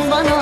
bana